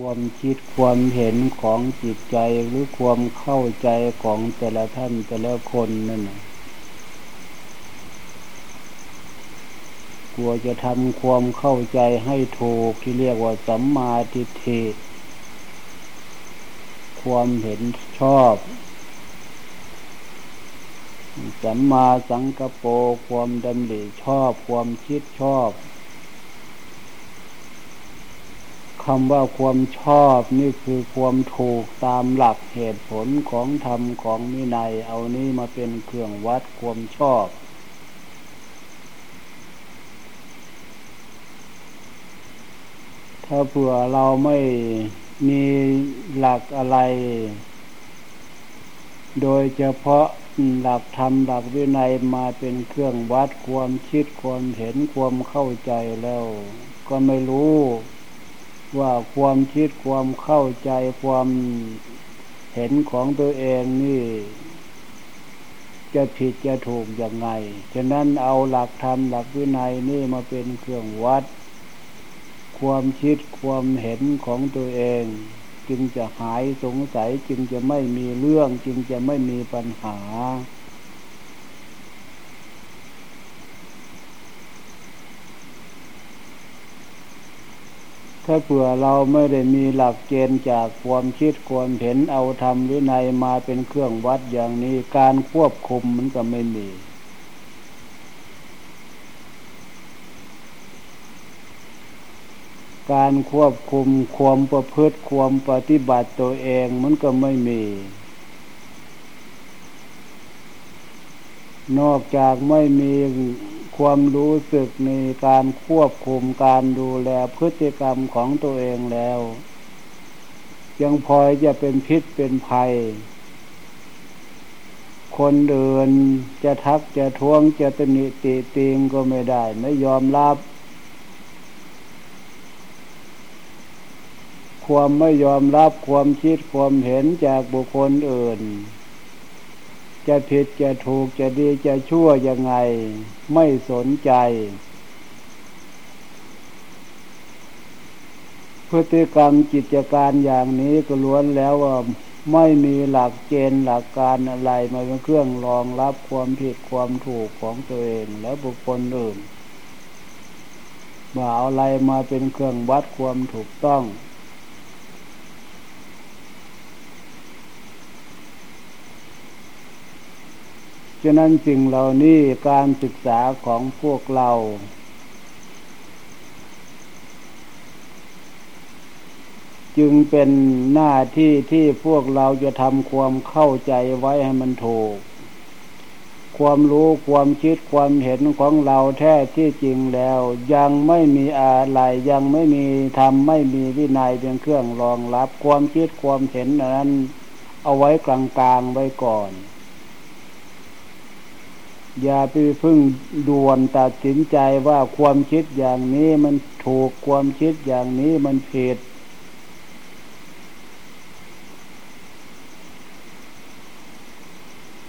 ความคิดความเห็นของจิตใจหรือความเข้าใจของแต่ละท่านแต่ละคนนั่นกลัวจะทำความเข้าใจให้ถูกที่เรียกว่าสัมมาทิฏฐิความเห็นชอบสัมมาสังกปรความดำริชอบ ความคิดชอบ คำว่าความชอบนี่คือความถูกตามหลักเหตุผลของธรรมของมินัย เอานี้มาเป็นเครื่องวัดความชอบ ถ้าเผื่อเราไม่มีหลักอะไร โดยเฉพาะหลักธรรมหลักวินัยมาเป็นเครื่องวัดความคิดความเห็นความเข้าใจแล้ว ก็ไม่รู้ ว่าความคิดความเข้าใจความเห็นของตัวเองนี่ จะผิดจะถูกอย่างไง ฉะนั้นเอาหลักธรรมหลักวินัยนี่มาเป็นเครื่องวัด ความคิดความเห็นของตัวเอง จึงจะหายสงสัยจึงจะไม่มีเรื่อง จึงจะไม่มีปัญหา ถ้าเผื่อเราไม่ได้มีหลักเกณฑ์จากความคิดความเห็นเอาธรรมวินัยมาเป็นเครื่องวัดอย่างนี้การควบคุมมันก็ไม่มี การควบคุมความประพฤติความปฏิบัติตัวเองมันก็ไม่มี นอกจากไม่มี ความรู้สึกในการควบคุมการดูแลพฤติกรรมของตัวเองแล้ว ยังพอยจะเป็นพิษเป็นภัย คนเดินจะทักจะท้วงจะตนิติติงก็ไม่ได้ ไม่ยอมรับ ความไม่ยอมรับความคิดความเห็นจากบุคคลอื่น จะผิดจะถูกจะดีจะชั่วยังไง ไม่สนใจ พฤติกรรมกิจการอย่างนี้ก็ล้วนแล้วว่าไม่มีหลักเกณฑ์หลักการอะไรมาเป็นเครื่องรองรับความผิดความถูกของตัวเองและบุคคลอื่นมาเอาอะไรมาเป็นเครื่องวัดความถูกต้อง ฉะนั้นสิ่งเหล่านี้การศึกษาของพวกเรา จึงเป็นหน้าที่ที่พวกเราจะทำความเข้าใจไว้ให้มันถูก ความรู้ความคิดความเห็นของเราแท้ที่จริงแล้ว ยังไม่มีอะไรยังไม่มีทำไม่มีวินัยเป็นเครื่องรองรับ ความคิดความเห็นนั้น เอาไว้กลางๆไว้ก่อน อย่าไปพึ่งด่วนตัดสินใจว่าความคิดอย่างนี้มันถูกความคิดอย่างนี้มันผิด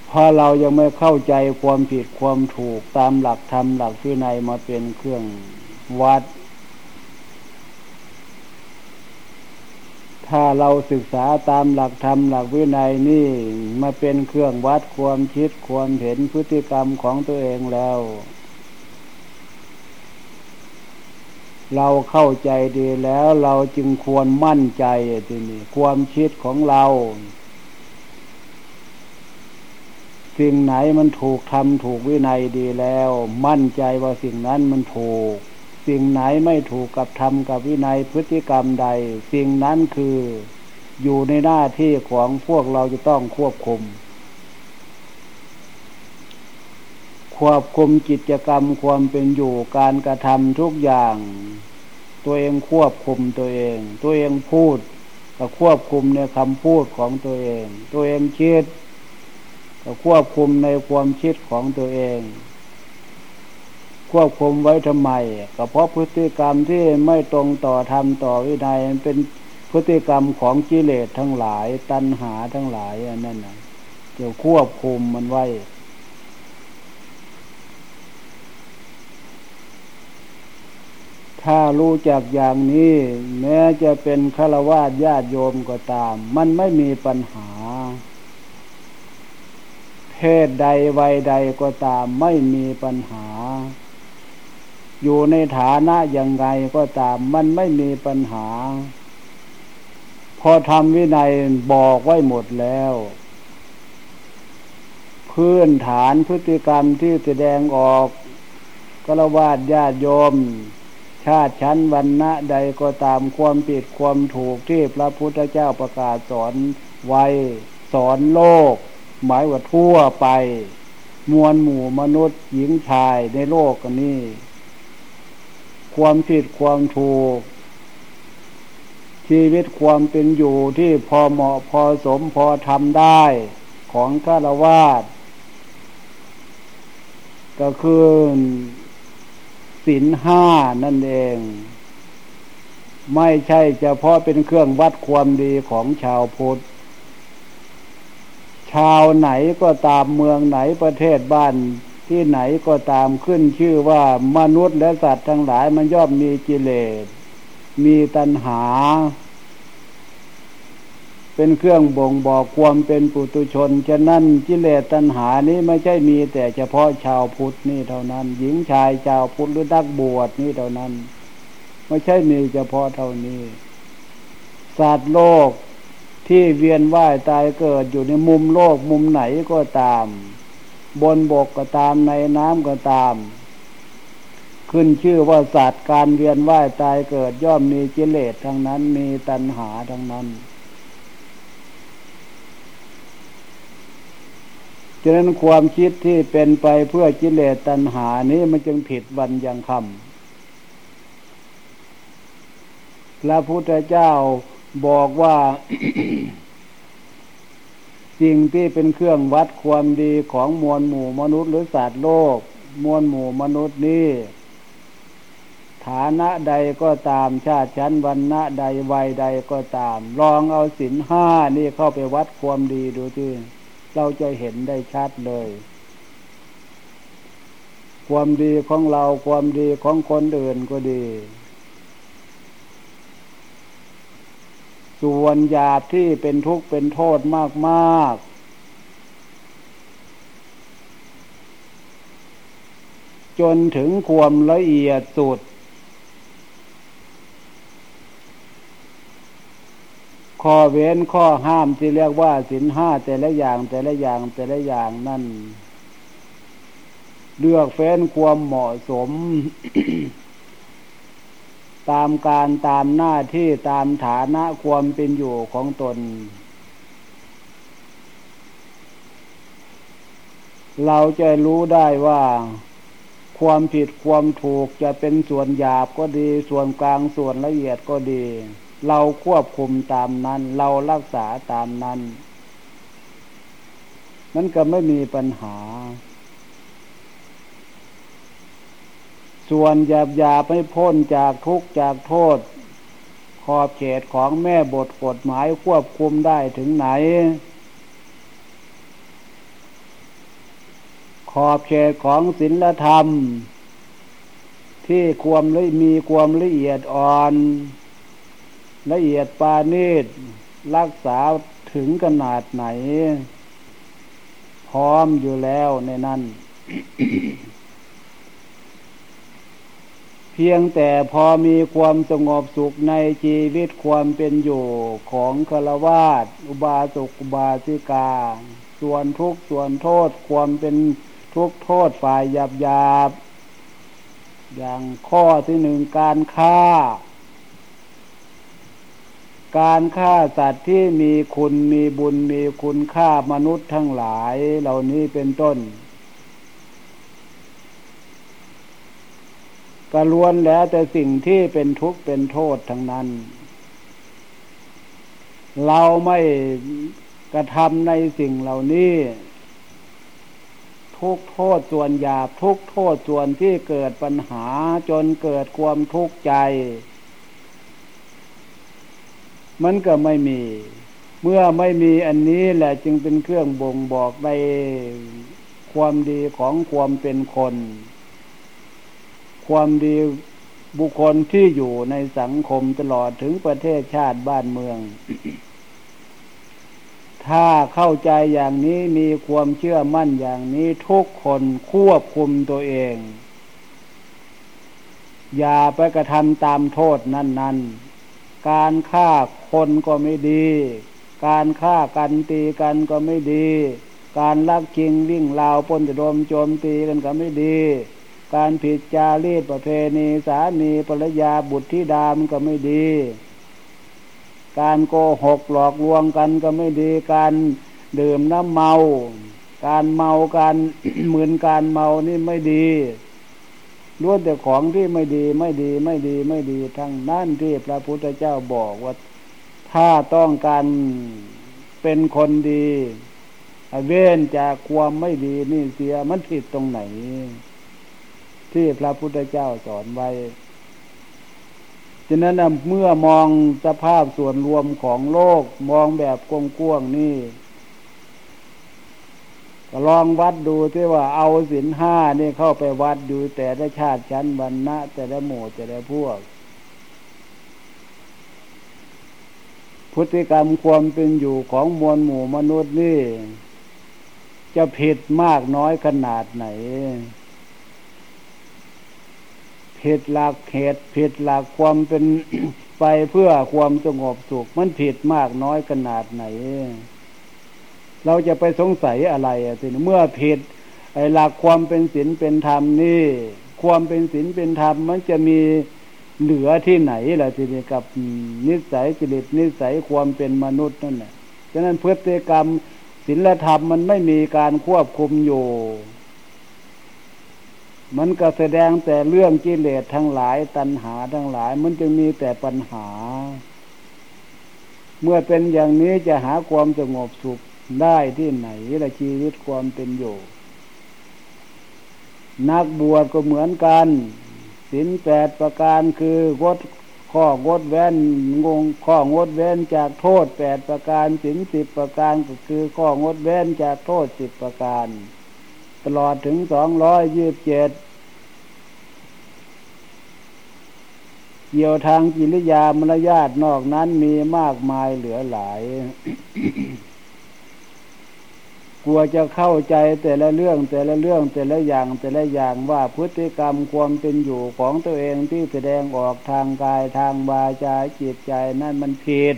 พอเรายังไม่เข้าใจความผิดความถูกตามหลักธรรมหลักที่ในมาเป็นเครื่องวัด ถ้าเราศึกษาตามหลักธรรมหลักวินัยนี่มาเป็นเครื่องวัดความคิดความเห็นพฤติกรรมของตัวเองแล้ว เราเข้าใจดีแล้วเราจึงควรมั่นใจทีนี้ความคิดของเราสิ่งไหนมันถูกทำถูกวินัยดีแล้ว มั่นใจว่าสิ่งนั้นมันถูก สิ่งไหนไม่ถูกกับธรรมกับวินัยพฤติกรรมใด สิ่งนั้นคืออยู่ในหน้าที่ของพวกเราจะต้องควบคุม ควบคุมกิจกรรมความเป็นอยู่การกระทำทุกอย่าง ตัวเองควบคุมตัวเอง ตัวเองพูดก็ควบคุมในคำพูดของตัวเอง ตัวเองคิดก็ควบคุมในความคิดของตัวเอง ควบคุมไว้ทำไม ก็เพราะพฤติกรรมที่ไม่ตรงต่อธรรมต่อวินัยเป็นพฤติกรรมของกิเลสทั้งหลาย ตัณหาทั้งหลายอันนั้นนะเกี่ยวควบคุมมันไว้ถถ้ารู้จักอย่างนี้ แม้จะเป็นฆราวาสญาติโยมก็ตาม มันไม่มีปัญหา เพศใดวัยใดก็ตามไม่มีปัญหา อยู่ในฐานะยังไงก็ตามมันไม่มีปัญหา พอทำวินัยบอกไว้หมดแล้ว พื้นฐานพฤติกรรมที่แสดงออกกระวาดญาติโยม ชาติชั้นวันณะใดก็ตามความผิดความถูกที่พระพุทธเจ้าประกาศสอนไว้สอนโลก หมายว่าทั่วไป มวลหมู่มนุษย์หญิงชายในโลกนี้ ความผิดความถูก ชีวิตความเป็นอยู่ที่พอเหมาะพอสมพอทำได้ของฆราวาสก็คือศีลห้านั่นเอง ไม่ใช่เฉพาะเป็นเครื่องวัดความดีของชาวพุทธ ชาวไหนก็ตามเมืองไหนประเทศบ้าน ที่ไหนก็ตามขึ้นชื่อว่ามนุษย์และสัตว์ทั้งหลายมันย่อมมีกิเลส มีตัณหา เป็นเครื่องบ่งบอกความเป็นปุตุชน ฉะนั้นกิเลสตัณหานี้ไม่ใช่มีแต่เฉพาะชาวพุทธนี่เท่านั้น หญิงชายชาวพุทธหรือนักบวชนี่เท่านั้น ไม่ใช่มีเฉพาะเท่านี้สัตว์โลกที่เวียนว่ายตายเกิดอยู่ในมุมโลกมุมไหนก็ตาม บนบกก็ตามในน้ำก็ตาม ขึ้นชื่อว่าศาสตว์การเวียนว่ายตายเกิดย่อมมีกิเลสทั้งนั้นมีตัณหาทั้งนั้นฉะนั้นความคิดที่เป็นไปเพื่อกิเลสตัณหานี้มันจึงผิดวันยังคำพระพุทธเจ้าบอกว่า สิ่งที่เป็นเครื่องวัดความดีของมวลหมู่มนุษย์หรือสัตว์โลก มวลหมู่มนุษย์นี้ฐานะใดก็ตามชาติชั้นวันณะใดวัยใดก็ตาม ลองเอาสินห้านี่เข้าไปวัดความดีดูที่เราจะเห็นได้ชัดเลย ความดีของเราความดีของคนอื่นก็ดี ส่วนหยาบที่เป็นทุกข์เป็นโทษมาก ๆ จนถึงความละเอียดสุด ข้อเว้นข้อห้ามที่เรียกว่าสินห้าแต่ละอย่างแต่ละอย่างแต่ละอย่างนั่น เลือกเฟ้นความเหมาะสม ตามการตามหน้าที่ตามฐานะความเป็นอยู่ของตน เราจะรู้ได้ว่า ความผิดความถูกจะเป็นส่วนหยาบก็ดี ส่วนกลางส่วนละเอียดก็ดี เราควบคุมตามนั้น เรารักษาตามนั้น มันก็ไม่มีปัญหา ส่วนหยาบหยาไม่พ้นจากทุกจากโทษ ขอบเขตของแม่บทกฎหมายควบคุมได้ถึงไหน ขอบเขตของศีลธรรม ที่ความมีความละเอียดอ่อน ละเอียดปานีตรักษาถึงขนาดไหน พร้อมอยู่แล้วในนั้น เพียงแต่พอมีความสงบสุขในชีวิตความเป็นอยู่ของฆรวาสอุบาสกอุบาสิกา ส่วนทุกส่วนโทษความเป็นทุกโทษฝ่ายหยาบหยาบอย่างข้อที่หนึ่งการฆ่า การฆ่าสัตว์ที่มีคุณมีบุญมีคุณค่ามนุษย์ทั้งหลาย เหล่านี้เป็นต้น กระล้วนแล้วแต่สิ่งที่เป็นทุกข์เป็นโทษทั้งนั้น เราไม่กระทำในสิ่งเหล่านี้ ทุกโทษส่วนหยาบทุกโทษส่วนที่เกิดปัญหาจนเกิดความทุกข์ใจ มันก็ไม่มี เมื่อไม่มีอันนี้แหละจึงเป็นเครื่องบ่งบอกในความดีของความเป็นคน ความดีบุคคลที่อยู่ในสังคมตลอดถึงประเทศชาติบ้านเมือง ถ้าเข้าใจอย่างนี้มีความเชื่อมั่นอย่างนี้ทุกคนควบคุมตัวเอง อย่าไปกระทำตามโทษนั้น ๆ การฆ่าคนก็ไม่ดี การฆ่ากันตีกันก็ไม่ดี การลักชิงวิ่งราวปนจะโดมโจมตีกันก็ไม่ดี การผิดจารีตประเพณีสามีภรรยาบุตรที่ดามก็ไม่ดี การโกหกหลอกลวงกันก็ไม่ดี การดื่มน้ำเมา การเมาการเหมือนการเมานี่ไม่ดีล้วนแต่ของที่ไม่ดีไม่ดีไม่ดีไม่ดีทั้งนั้นที่พระพุทธเจ้าบอกว่าถ้าต้องการเป็นคนดีเว้นจากความไม่ดีนี่เสียมันผิดตรงไหน ที่พระพุทธเจ้าสอนไว้ฉะนั้นเมื่อมองสภาพส่วนรวมของโลกมองแบบกว้างๆนี่ลองวัดดูที่ว่าเอาสินห้านี่เข้าไปวัดดูแต่ละชาติชั้นวรรณะ แต่ละหมู่แต่ละพวก พฤติกรรมความเป็นอยู่ของมวลหมู่มนุษย์นี่ จะผิดมากน้อยขนาดไหน ผิดหลักเหตุผิดหลักความเป็นไปเพื่อความสงบสุข มันผิดมากน้อยขนาดไหน เราจะไปสงสัยอะไรอะทีนี้เมื่อผิดไอ้หลักความเป็นศีลเป็นธรรมนี่ ความเป็นศีลเป็นธรรมมันจะมีเหลือที่ไหนล่ะทีนี้กับนิสัยจริตนิสัยความเป็นมนุษย์นั่นแหละฉะนั้นพฤติกรรมศีลธรรมมันไม่มีการควบคุมอยู่ มันก็แสดงแต่เรื่องกิเลสทั้งหลายตัณหาทั้งหลาย มันจึงมีแต่ปัญหา เมื่อเป็นอย่างนี้จะหาความสงบสุขได้ที่ไหนละชีวิตความเป็นอยู่นักบวชก็เหมือนกันสินแปดประการคืองดข้องดแว้นงงข้องดแว้นจากโทษแปดประการสินสิบประการก็คือข้องดแว้นจากโทษสิบประการ ตลอดถึงสองร้อยยี่บเจ็ดเกี่ยวทางจิริยามารยาทนอกนั้นมีมากมายเหลือหลาย กลัวจะเข้าใจแต่ละเรื่องแต่ละเรื่องแต่ละอย่างแต่ละอย่างว่าพฤติกรรมความเป็นอยู่ของตัวเองที่แสดงออกทางกายทางวาจาจิตใจนั่นมันผิด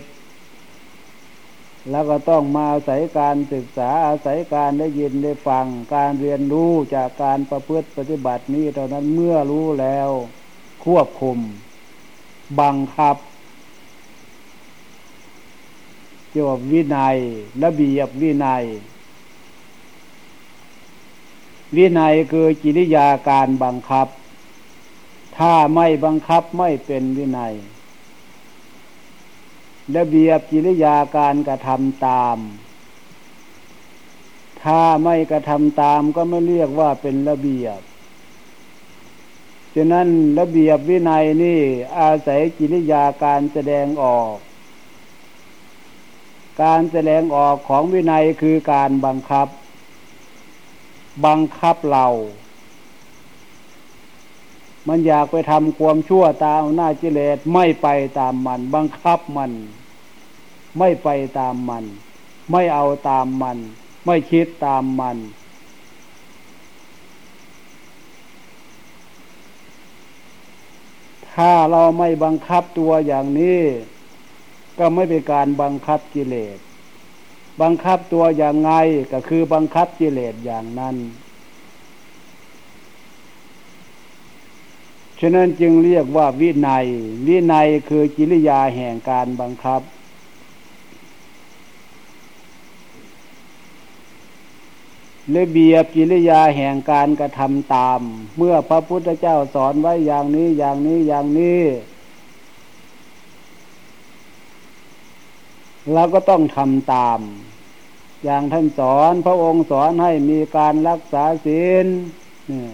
แล้วก็ต้องมาอาศัยการศึกษาอาศัยการได้ยินได้ฟังการเรียนรู้จากการประพฤติปฏิบัตินี้เท่านั้นเมื่อรู้แล้ว ควบคุม บังคับเกี่ยวกับวินัยระเบียบวินัย วินัยคือกิริยาการบังคับ ถ้าไม่บังคับไม่เป็นวินัย ระเบียบกิริยาการกระทำตาม ถ้าไม่กระทำตามก็ไม่เรียกว่าเป็นระเบียบ ฉะนั้นระเบียบวินัยนี่อาศัยกิริยาการแสดงออก การแสดงออกของวินัยคือการบังคับ บังคับเรา มันอยากไปทำความชั่วตามหน้าจิเลสไม่ไปตามมัน บังคับมัน ไม่ไปตามมัน ไม่เอาตามมัน ไม่คิดตามมัน ถ้าเราไม่บังคับตัวอย่างนี้ ก็ไม่เป็นการบังคับกิเลส บังคับตัวอย่างไงก็คือบังคับกิเลสอย่างนั้น ฉะนั้นจึงเรียกว่าวินัย วินัยคือกิริยาแห่งการบังคับ ระเบียบกิริยาแห่งการกระทำตาม เมื่อพระพุทธเจ้าสอนไว้อย่างนี้อย่างนี้อย่างนี้เราก็ต้องทำตาม อย่างท่านสอนพระองค์สอนให้มีการรักษาศีลเนี่ย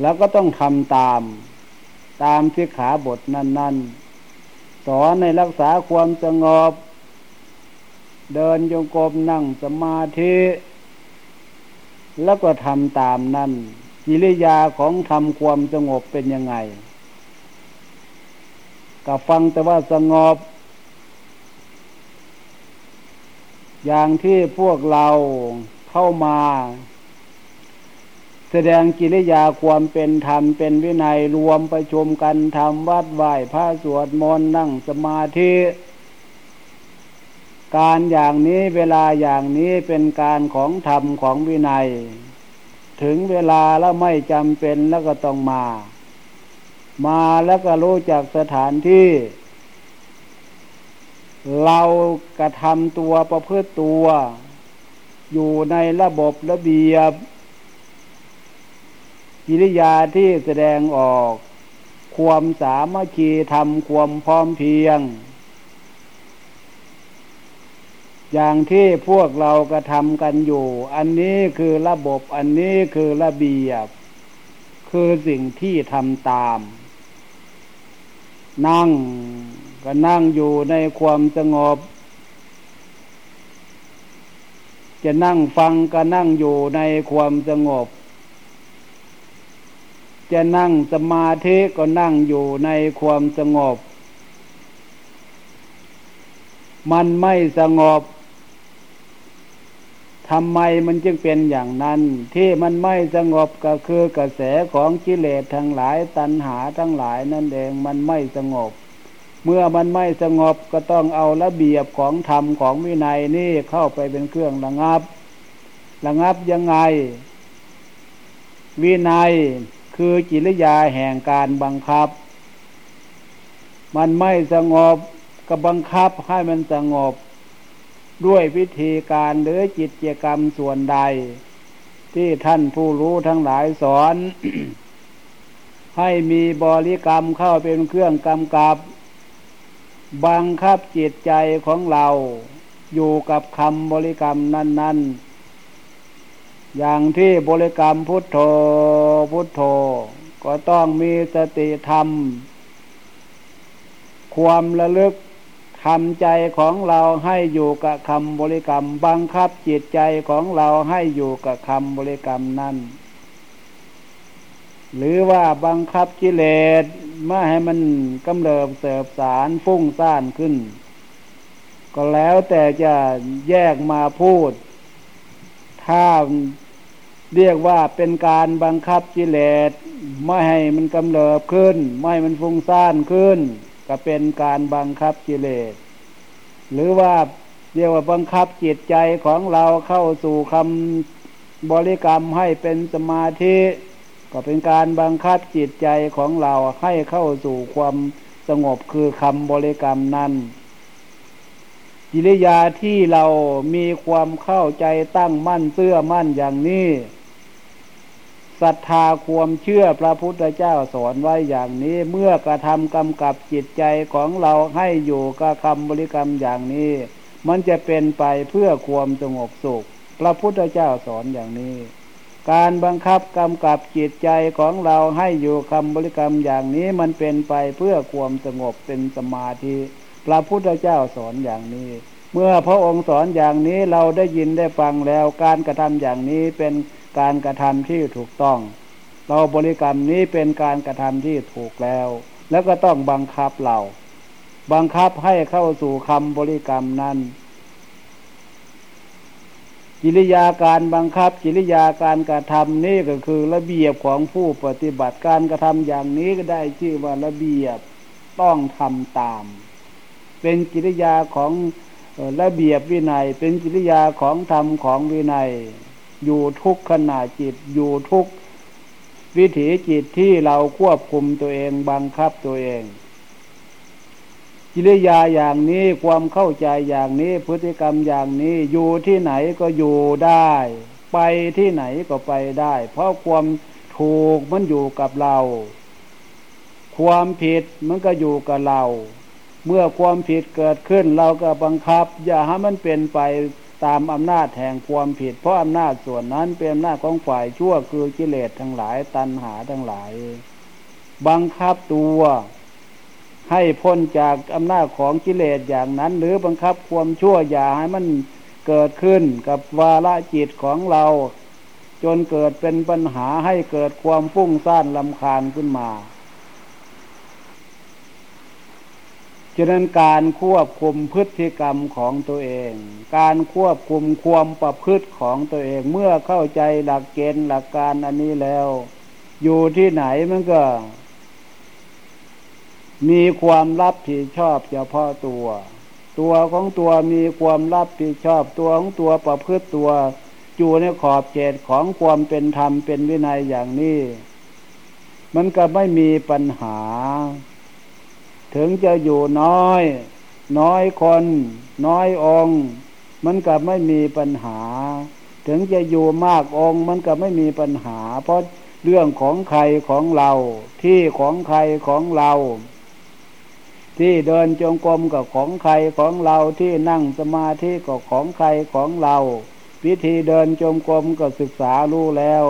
แล้วก็ต้องทำตาม ตามที่ขาบทนั้น ๆ สอนในรักษาความสงบ เดินโยกรมนั่งสมาธิ แล้วก็ทำตามนั้นกิริยาของทำความสงบเป็นยังไงก็ฟังแต่ว่าสงบ อย่างที่พวกเราเข้ามา แสดงกิริยาความเป็นธรรมเป็นวินัยรวมประชุมกันทำวัดไหว้พระสวดมนต์นั่งสมาธิการอย่างนี้เวลาอย่างนี้เป็นการของธรรมของวินัย ถึงเวลาแล้วไม่จำเป็นแล้วก็ต้องมา มาแล้วก็รู้จักสถานที่ เรากระทำตัวประพฤติตัว อยู่ในระบบระเบียบ กิริยาที่แสดงออก ความสามัคคีทำความพร้อมเพียง อย่างที่พวกเรากระทำกันอยู่ อันนี้คือระบบอันนี้คือระเบียบ คือสิ่งที่ทำตาม นั่งก็นั่งอยู่ในความสงบ จะนั่งฟังก็นั่งอยู่ในความสงบ จะนั่งสมาธิก็นั่งอยู่ในความสงบ มันไม่สงบทำไมมันจึงเป็นอย่างนั้น ที่มันไม่สงบก็คือกระแสของกิเลสทั้งหลายตัณหาทั้งหลายนั่นเองมันไม่สงบ เมื่อมันไม่สงบก็ต้องเอาระเบียบของธรรมของวินัยนี่เข้าไปเป็นเครื่องระงับ ระงับยังไง วินัย คือจิริยาแห่งการบังคับ มันไม่สงบก็บังคับให้มันสงบ ด้วยวิธีการหรือจิตเจกรรมส่วนใด ที่ท่านผู้รู้ทั้งหลายสอน ให้มีบริกรรมเข้าเป็นเครื่องกำกับ บังคับจิตใจของเราอยู่กับคำบริกรรมนั้น ๆ อย่างที่บริกรรมพุทโธพุทโธ ก็ต้องมีสติธรรม ความระลึกทำใจของเราให้อยู่กับคำบริกรรม บังคับจิตใจของเราให้อยู่กับคำบริกรรมนั้น หรือว่าบังคับกิเลสไม่ให้มันกำเริบเสบสารฟุ้งซ่านขึ้น ก็แล้วแต่จะแยกมาพูด ถ้า เรียกว่าเป็นการบังคับกิเลสไม่ให้มันกำเริบขึ้น ไม่ให้มันฟุ้งซ่านขึ้น ก็เป็นการบังคับกิเลส หรือว่าเรียกว่าบังคับจิตใจของเราเข้าสู่คำบริกรรมให้เป็นสมาธิก็เป็นการบังคับจิตใจของเราให้เข้าสู่ความสงบคือคำบริกรรมนั้นกิริยาที่เรามีความเข้าใจตั้งมั่นเสื้อมั่นอย่างนี้ ศรัทธาความเชื่อพระพุทธเจ้าสอนไว้อย่างนี้เมื่อกระทำกำกับจิตใจของเราให้อยู่กับคำบริกรรมอย่างนี้ มันจะเป็นไปเพื่อความสงบสุข พระพุทธเจ้าสอนอย่างนี้ การบังคับกำกับจิตใจของเราให้อยู่คำบริกรรมอย่างนี้มันเป็นไปเพื่อความสงบเป็นสมาธิ พระพุทธเจ้าสอนอย่างนี้ เมื่อพระองค์สอนอย่างนี้เราได้ยินได้ฟังแล้วการกระทำอย่างนี้เป็น การกระทำที่ถูกต้อง เราบริกรรมนี้เป็นการกระทำที่ถูกแล้ว แล้วก็ต้องบังคับเรา บังคับให้เข้าสู่คำบริกรรมนั้นกิริยาการบังคับกิริยาการกระทำนี่ก็คือระเบียบของผู้ปฏิบัติการกระทำอย่างนี้ก็ได้ชื่อว่าระเบียบต้องทำตาม เป็นกิริยาของระเบียบวินัย เป็นกิริยาของธรรมของวินัย อยู่ทุกขณะจิตอยู่ทุกวิถีจิตที่เราควบคุมตัวเองบังคับตัวเอง กิริยาอย่างนี้ความเข้าใจอย่างนี้พฤติกรรมอย่างนี้อยู่ที่ไหนก็อยู่ได้ ไปที่ไหนก็ไปได้ เพราะความถูกมันอยู่กับเรา ความผิดมันก็อยู่กับเรา เมื่อความผิดเกิดขึ้นเราก็บังคับ อย่าให้มันเป็นไป ตามอำนาจแห่งความผิด เพราะอำนาจส่วนนั้นเป็นอำนาจของฝ่ายชั่วคือกิเลสทั้งหลายตัณหาทั้งหลาย บังคับตัวให้พ้นจากอำนาจของกิเลสอย่างนั้น หรือบังคับความชั่วอย่าให้มันเกิดขึ้นกับวาระจิตของเรา จนเกิดเป็นปัญหาให้เกิดความฟุ้งซ่านลำคาญขึ้นมา ฉะนั้นการควบคุมพฤติกรรมของตัวเอง การควบคุมความประพฤติของตัวเอง เมื่อเข้าใจหลักเกณฑ์หลักการอันนี้แล้ว อยู่ที่ไหนมันก็ มีความรับผิดชอบเฉพาะตัว ตัวของตัวมีความรับผิดชอบตัวของตัวประพฤติตัวอยู่ในขอบเขตของความเป็นธรรมเป็นวินัยอย่างนี้ มันก็ไม่มีปัญหา ถึงจะอยู่น้อย น้อยคน น้อยองค์ มันก็ไม่มีปัญหา ถึงจะอยู่มากองค์ มันก็ไม่มีปัญหา เพราะเรื่องของใครของเรา ที่ของใครของเรา ที่เดินจงกรมกับของใครของเราที่นั่งสมาธิก็ของใครของเราวิธีเดินจงกรมก็ศึกษารู้แล้ว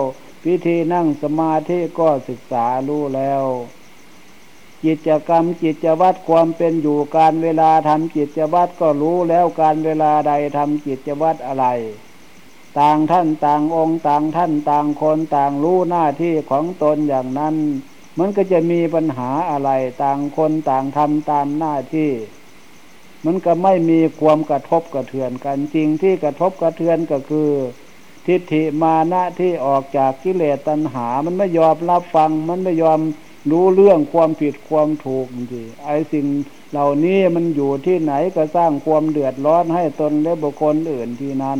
วิธีนั่งสมาธิก็ศึกษารู้แล้ว กิจกรรมกิจวัตรความเป็นอยู่การเวลาทำกิจวัตรก็รู้แล้วการเวลาใดทำกิจวัตรอะไร ต่างท่านต่างองค์ต่างท่านต่างคนต่างรู้หน้าที่ของตนอย่างนั้น มันก็จะมีปัญหาอะไรต่างคนต่างทำตามหน้าที่ มันก็ไม่มีความกระทบกระเทือนกันจริงที่กระทบกระเทือนก็คือ ทิฏฐิมานะที่ออกจากกิเลสตัณหา มันไม่ยอมรับฟังมันไม่ยอม รู้เรื่องความผิดความถูกดีไอ้สิ่งเหล่านี้มันอยู่ที่ไหนก็สร้างความเดือดร้อนให้ตนและบุคคลอื่นที่นั้น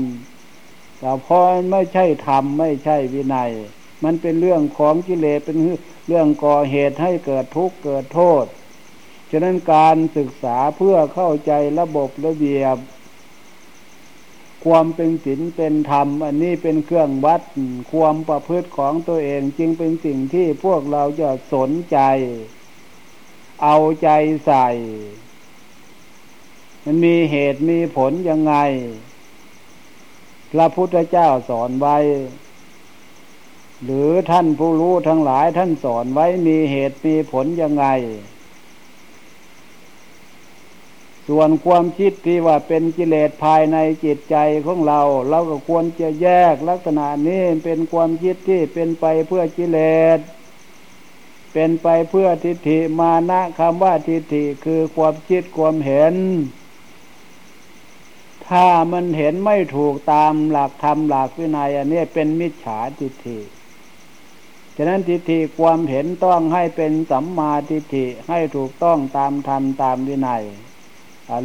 แต่พอไม่ใช่ธรรมไม่ใช่วินัย มันเป็นเรื่องของกิเลสเป็นเรื่องก่อเหตุให้เกิดทุกข์เกิดโทษ ฉะนั้นการศึกษาเพื่อเข้าใจระบบระเบียบ ความเป็นศีลเป็นธรรม อันนี้เป็นเครื่องวัดความประพฤติของตัวเองจึงเป็นสิ่งที่พวกเราจะสนใจ เอาใจใส่ มันมีเหตุมีผลยังไง พระพุทธเจ้าสอนไว้ หรือท่านผู้รู้ทั้งหลายท่านสอนไว้มีเหตุมีผลยังไง ส่วนความคิดที่ว่าเป็นกิเลสภายในจิตใจของเรา เราก็ควรจะแยกลักษณะนี้เป็นความคิดที่เป็นไปเพื่อกิเลส เป็นไปเพื่อทิฏฐิมานะคำว่าทิฏฐิคือความคิดความเห็น ถ้ามันเห็นไม่ถูกตามหลักธรรมหลักวินัยอันนี้เป็นมิจฉาทิฏฐิฉะนั้นทิฏฐิความเห็นต้องให้เป็นสัมมาทิฏฐิให้ถูกต้องตามธรรมตามวินัย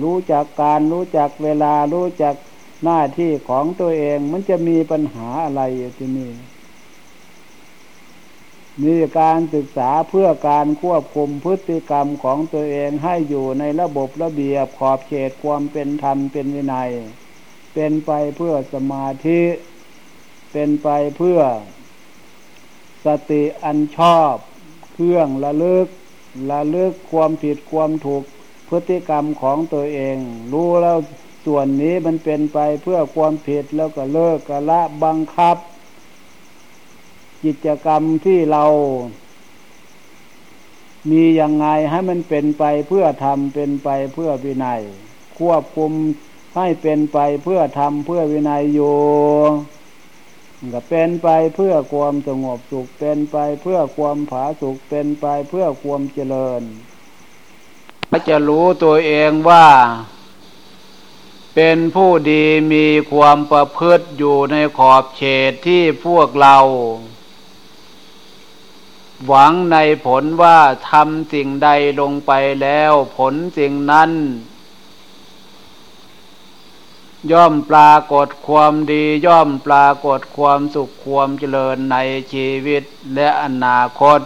รู้จักการรู้จักเวลารู้จักหน้าที่ของตัวเอง มันจะมีปัญหาอะไรที่นี่มีการศึกษาเพื่อการควบคุมพฤติกรรมของตัวเองให้อยู่ในระบบระเบียบขอบเขตความเป็นธรรมเป็นวินัย เป็นไปเพื่อสมาธิ เป็นไปเพื่อ สติอันชอบ เครื่องระลึกระลึกความผิดความถูก พฤติกรรมของตัวเอง รู้แล้วส่วนนี้มันเป็นไปเพื่อความผิดแล้วก็เลิกกะละบังคับ กิจกรรมที่เรามียังไงให้มันเป็นไปเพื่อทำเป็นไปเพื่อวินัย ควบคุมให้เป็นไปเพื่อทำเพื่อวินัยอยู่ก็เป็นไปเพื่อความสงบสุขเป็นไปเพื่อความผาสุขเป็นไปเพื่อความเจริญ จะรู้ตัวเองว่า เป็นผู้ดีมีความประพฤติอยู่ในขอบเขตที่พวกเรา หวังในผลว่าทำสิ่งใดลงไปแล้วผลสิ่งนั้น ย่อมปรากฏความดีย่อมปรากฏความสุขความเจริญในชีวิตและอนาคต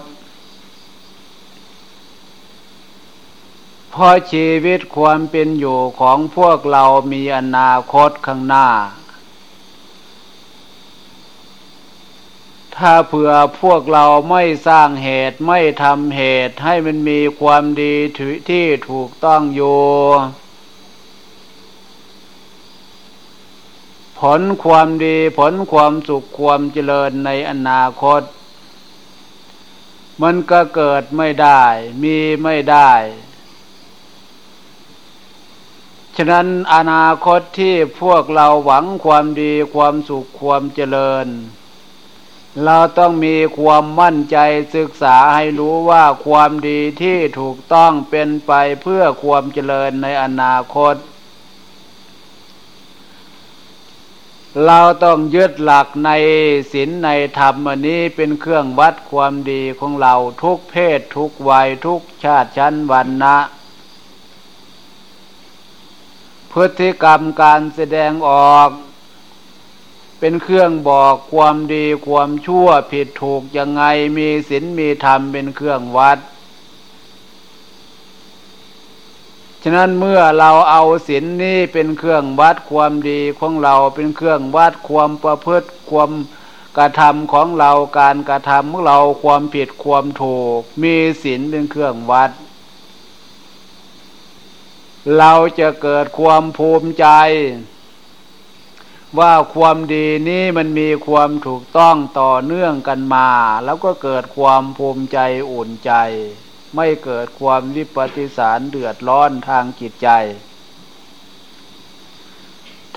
เพราะชีวิตความเป็นอยู่ของพวกเรามีอนาคตข้างหน้า ถ้าเผื่อพวกเราไม่สร้างเหตุไม่ทำเหตุให้มันมีความดีที่ถูกต้องอยู่ผลความดีผลความสุขความเจริญในอนาคต มันก็เกิดไม่ได้ มีไม่ได้ ฉะนั้นอนาคตที่พวกเราหวังความดีความสุขความเจริญ เราต้องมีความมั่นใจศึกษาให้รู้ว่าความดีที่ถูกต้องเป็นไปเพื่อความเจริญในอนาคต เราต้องยึดหลักในศีลในธรรมอันนี้เป็นเครื่องวัดความดีของเราทุกเพศทุกวัยทุกชาติชั้นวันนะ พฤติกรรมการแสดงออก เป็นเครื่องบอกความดีความชั่วผิดถูกยังไงมีศีลมีธรรมเป็นเครื่องวัด ฉะนั้นเมื่อเราเอาศีลนนี้เป็นเครื่องวัดความดีของเราเป็นเครื่องวัดความประพฤติความกระทำของเราการกระทำของเราความผิดความถูก มีศีลเป็นเครื่องวัด เราจะเกิดความภูมิใจ ว่าความดีนี้มันมีความถูกต้องต่อเนื่องกันมา แล้วก็เกิดความภูมิใจอุ่นใจ ไม่เกิดความวิปฏิสารเดือดร้อนทางจิตใจ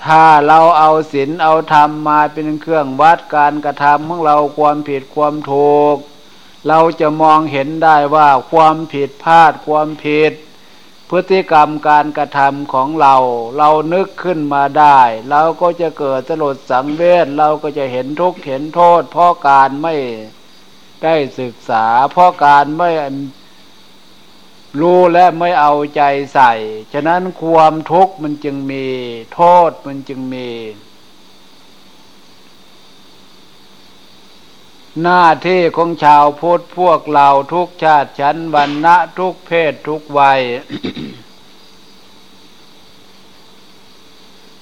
ถ้าเราเอาศีลเอาธรรมมาเป็นเครื่องวัดการกระทำของเราความผิดความถูก เราจะมองเห็นได้ว่าความผิดพลาดความผิด พฤติกรรมการกระทำของเรา เรานึกขึ้นมาได้เราก็จะเกิดสลดสังเวชเราก็จะเห็นทุกข์เห็นโทษ เพราะการไม่ได้ศึกษา เพราะการไม่รู้และไม่เอาใจใส่ ฉะนั้นความทุกข์มันจึงมี โทษมันจึงมี หน้าที่ของชาวพุทธพวกเราทุกชาติชั้นวันณะทุกเพศทุกวัย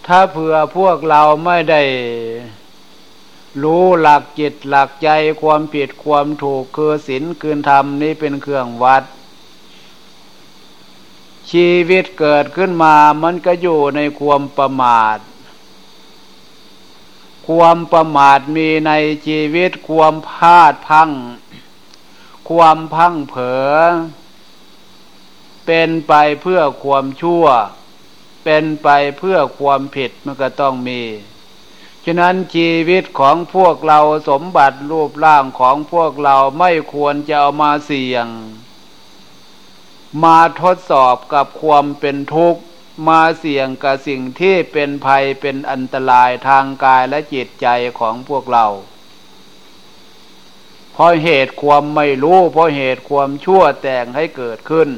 ถ้าเผื่อพวกเราไม่ได้รู้หลักจิตหลักใจความผิดความถูกคือศีลคืนธรรมนี้เป็นเครื่องวัด ชีวิตเกิดขึ้นมามันก็อยู่ในความประมาท ความประมาทมีในชีวิตความพลาดพัง ความพังเผลอเป็นไปเพื่อความชั่ว เป็นไปเพื่อความผิดมันก็ต้องมี ฉะนั้นชีวิตของพวกเราสมบัติรูปร่างของพวกเราไม่ควรจะเอามาเสี่ยง มาทดสอบกับความเป็นทุกข์ มาเสี่ยงกับสิ่งที่เป็นภัยเป็นอันตรายทางกายและจิตใจของพวกเรา เพราะเหตุความไม่รู้ เพราะเหตุความชั่วแต่งให้เกิดขึ้น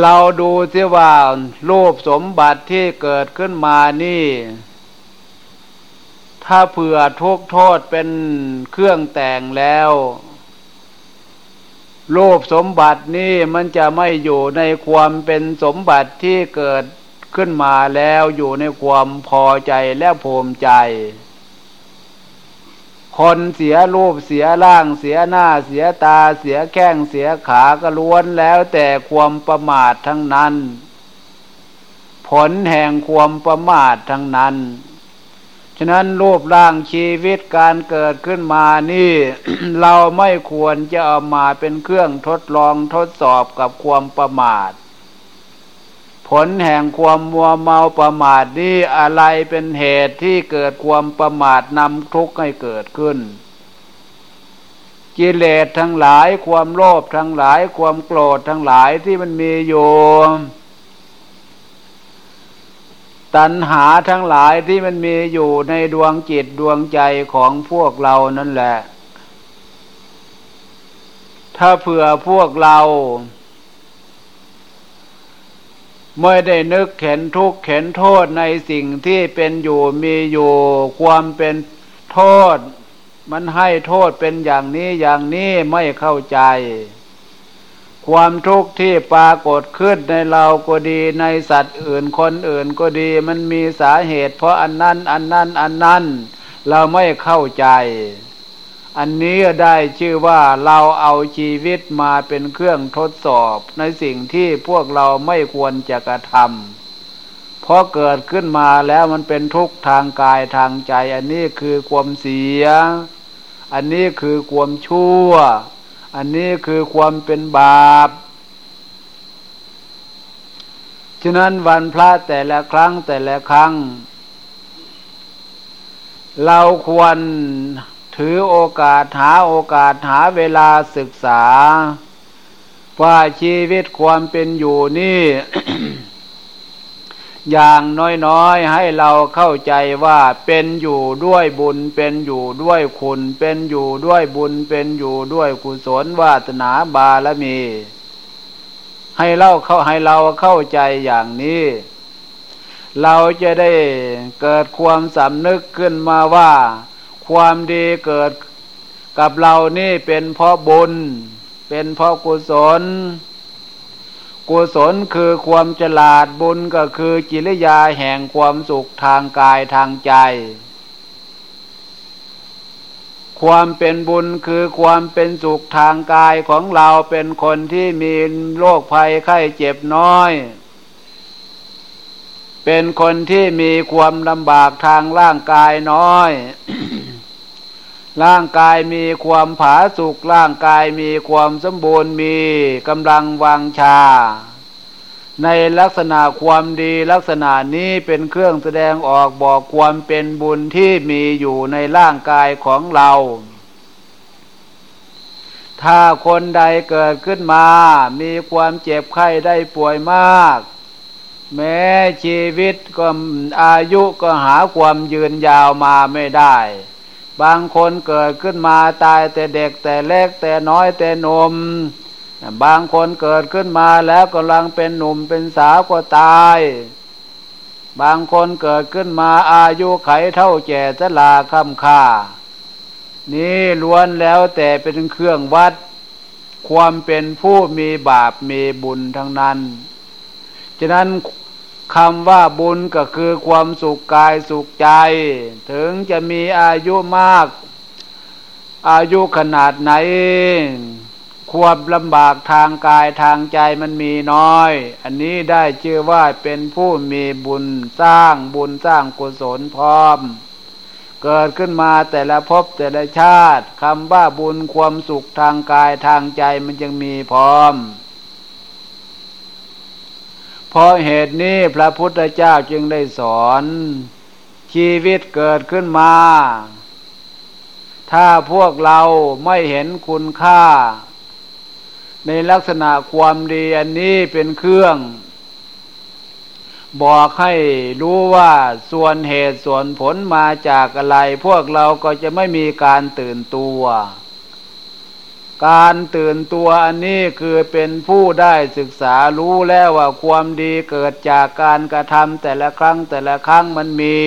เราดูสิว่ารูปสมบัติที่เกิดขึ้นมานี่ ถ้าเผื่อทุกโทษเป็นเครื่องแต่งแล้ว รูปสมบัตินี่มันจะไม่อยู่ในความเป็นสมบัติที่เกิดขึ้นมาแล้วอยู่ในความพอใจและภูมิใจ คนเสียรูปเสียร่างเสียหน้าเสียตาเสียแข้งเสียขาก็ล้วนแล้วแต่ความประมาททั้งนั้น ผลแห่งความประมาททั้งนั้น ฉะนั้นรูปร่างชีวิตการเกิดขึ้นมานี่ เราไม่ควรจะเอามาเป็นเครื่องทดลองทดสอบกับความประมาท ผลแห่งความมัวเมาประมาทนี่อะไรเป็นเหตุที่เกิดความประมาทนำทุกข์ให้เกิดขึ้น กิเลสทั้งหลายความโลภทั้งหลายความโกรธทั้งหลายที่มันมีอยู่ ตัณหาทั้งหลายที่มันมีอยู่ในดวงจิตดวงใจของพวกเรานั่นแหละ ถ้าเผื่อพวกเราไม่ได้นึกเข็นทุกข์เข็นโทษในสิ่งที่เป็นอยู่มีอยู่ความเป็นโทษ มันให้โทษเป็นอย่างนี้อย่างนี้ไม่เข้าใจ ความทุกข์ที่ปรากฏขึ้นในเราก็ดีในสัตว์อื่นคนอื่นก็ดี มันมีสาเหตุ เพราะอันนั้น อันนั้น อันนั้น เราไม่เข้าใจ อันนี้ได้ชื่อว่าเราเอาชีวิตมาเป็นเครื่องทดสอบในสิ่งที่พวกเราไม่ควรจะกระทำเพราะเกิดขึ้นมาแล้วมันเป็นทุกข์ทางกายทางใจ อันนี้คือความเสีย อันนี้คือความชั่ว อันนี้คือความเป็นบาป ฉะนั้นวันพระแต่ละครั้งแต่ละครั้ง เราควรถือโอกาสหาโอกาสหาเวลาศึกษา ว่าชีวิตความเป็นอยู่นี่ อย่างน้อยๆให้เราเข้าใจว่าเป็นอยู่ด้วยบุญเป็นอยู่ด้วยคุณ เป็นอยู่ด้วยบุญเป็นอยู่ด้วยกุศลวาสนาบารมี ให้เราเข้าให้เราเข้าใจอย่างนี้ เราจะได้เกิดความสำนึกขึ้นมาว่า ความดีเกิดกับเรานี่เป็นเพราะบุญ เป็นเพราะกุศล กุศลคือความฉลาดบุญก็คือจิริยาแห่งความสุขทางกายทางใจ ความเป็นบุญคือความเป็นสุขทางกายของเราเป็นคนที่มีโรคภัยไข้เจ็บน้อย เป็นคนที่มีความลำบากทางร่างกายน้อย ร่างกายมีความผาสุกร่างกายมีความสมบูรณ์มีกำลังวังชา ในลักษณะความดีลักษณะนี้เป็นเครื่องแสดงออกบอกความเป็นบุญที่มีอยู่ในร่างกายของเรา ถ้าคนใดเกิดขึ้นมา มีความเจ็บไข้ได้ป่วยมาก แม้ชีวิตก็อายุก็หาความยืนยาวมาไม่ได้ บางคนเกิดขึ้นมาตายแต่เด็กแต่เล็กแต่น้อยแต่นม บางคนเกิดขึ้นมาแล้วกำลังเป็นหนุ่มเป็นสาวก็ตาย บางคนเกิดขึ้นมาอายุไขเท่าแก่ชลาคำค่า นี่ล้วนแล้วแต่เป็นเครื่องวัด ความเป็นผู้มีบาปมีบุญทั้งนั้น ฉะนั้น คำว่าบุญก็คือความสุขกายสุขใจ ถึงจะมีอายุมาก อายุขนาดไหน ควบลำบากทางกายทางใจมันมีน้อย อันนี้ได้ชื่อว่าเป็นผู้มีบุญสร้างบุญสร้างกุศลพร้อม เกิดขึ้นมาแต่ละภพแต่ละชาติคำว่าบุญความสุขทางกายทางใจมันยังมีพร้อม ราะเหตุนี้พระพุทธเจ้าจึงได้สอน ชีวิตเกิดขึ้นมา ถ้าพวกเราไม่เห็นคุณค่า ในลักษณะความดีอันนี้เป็นเครื่อง บอกให้รู้ว่าส่วนเหตุส่วนผลมาจากอะไร พวกเราก็จะไม่มีการตื่นตัว การตื่นตัวอันนี้คือเป็นผู้ได้ศึกษารู้แล้วว่าความดีเกิดจากการกระทำแต่ละครั้งแต่ละครั้งมันมี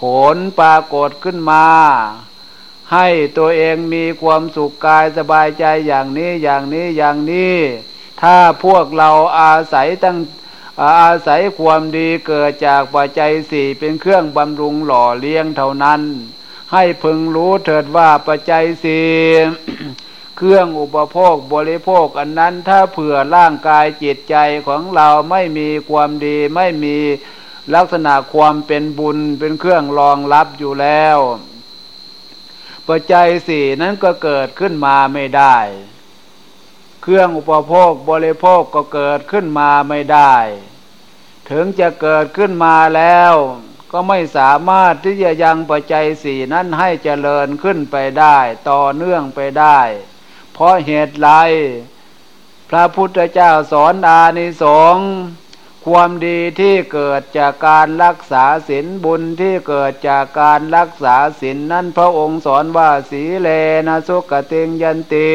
ผลปรากฏขึ้นมา ให้ตัวเองมีความสุขกายสบายใจอย่างนี้อย่างนี้อย่างนี้ ถ้าพวกเราอาศัยตั้งอาศัยความดีเกิดจากปัจจัยสี่เป็นเครื่องบำรุงหล่อเลี้ยงเท่านั้น ให้พึงรู้เถิดว่าปัจจัยสี่ เครื่องอุปโภคบริโภคอันนั้นถ้าเผื่อร่างกายจิตใจของเราไม่มีความดีไม่มีลักษณะความเป็นบุญเป็นเครื่องรองรับอยู่แล้วปัจจัยสี่นั้นก็เกิดขึ้นมาไม่ได้ เครื่องอุปโภคบริโภคก็เกิดขึ้นมาไม่ได้ ถึงจะเกิดขึ้นมาแล้วก็ไม่สามารถที่จะยังปัจจัยสี่นั้นให้เจริญขึ้นไปได้ ต่อเนื่องไปได้ เพราะเหตุไรพระพุทธเจ้าสอนอานิสงส์ความดีที่เกิดจากการรักษาศีลบุญที่เกิดจากการรักษาศีลนั่นพระองค์สอนว่าสีเลนะสุกเตงยันตี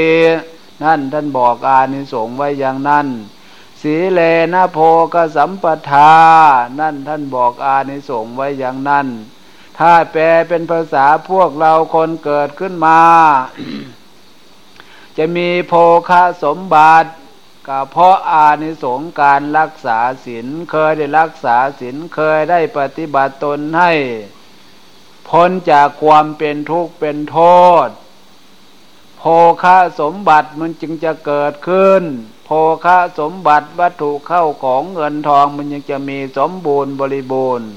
นั่นท่านบอกอานิสงส์ไว้อย่างนั้น สีเลนะโพกสัมปทา นั่นท่านบอกอานิสงส์ไว้อย่างนั้น ถ้าแปลเป็นภาษาพวกเราคนเกิดขึ้นมา จะมีโภคสมบัติก็เพราะอานิสงการรักษาศีลเคยได้รักษาศีลเคยได้ปฏิบัติตนให้ พ้นจากความเป็นทุกข์เป็นโทษ โภคสมบัติมันจึงจะเกิดขึ้น โภคสมบัติวัตถุเข้าของเงินทองมันยังจะมีสมบูรณ์บริบูรณ์